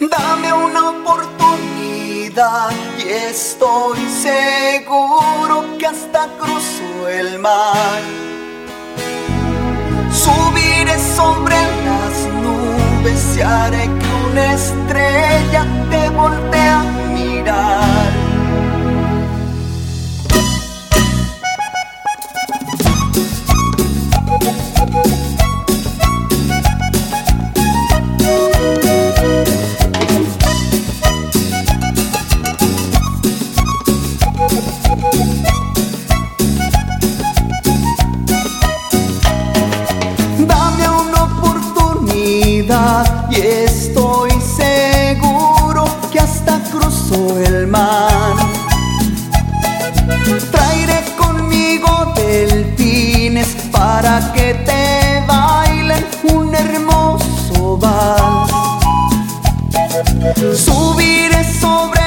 Dame una oportunidad y estoy seguro que hasta cruzo el mar. Subiré sobre las nubes y haré que una estrella te voltea y estoy seguro que hasta cruzó el mar. Traeré conmigo delfines para que te bailen un hermoso vals. Subiré sobre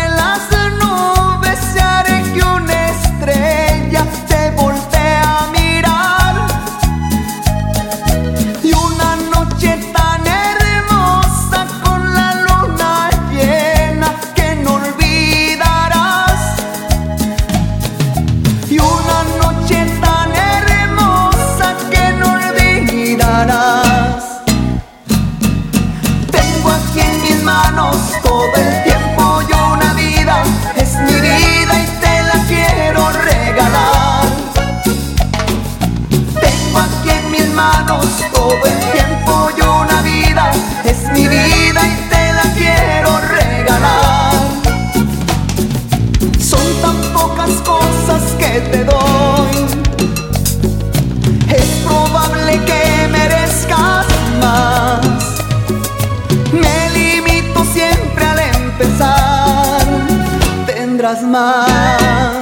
lembras más.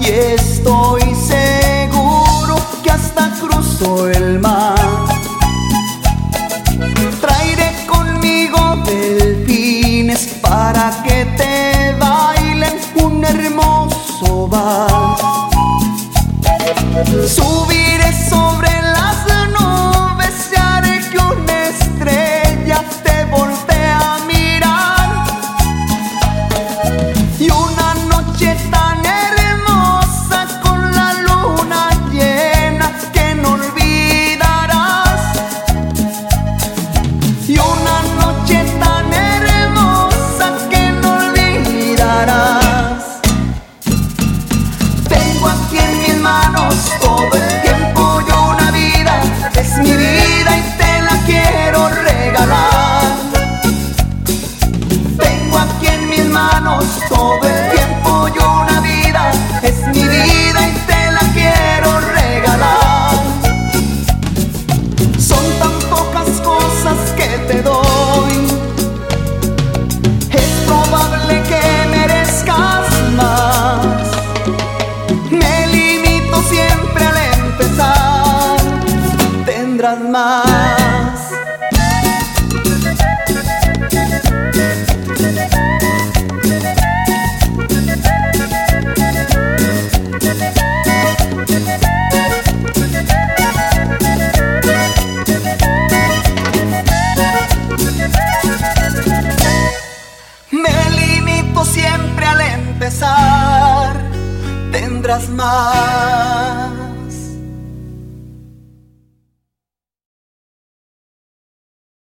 y estoy seguro que hasta cruzo el mar. Traeré conmigo delfines para que te bailen un hermoso vals. Subiré vendrás más. siempre al empezar tendrás más.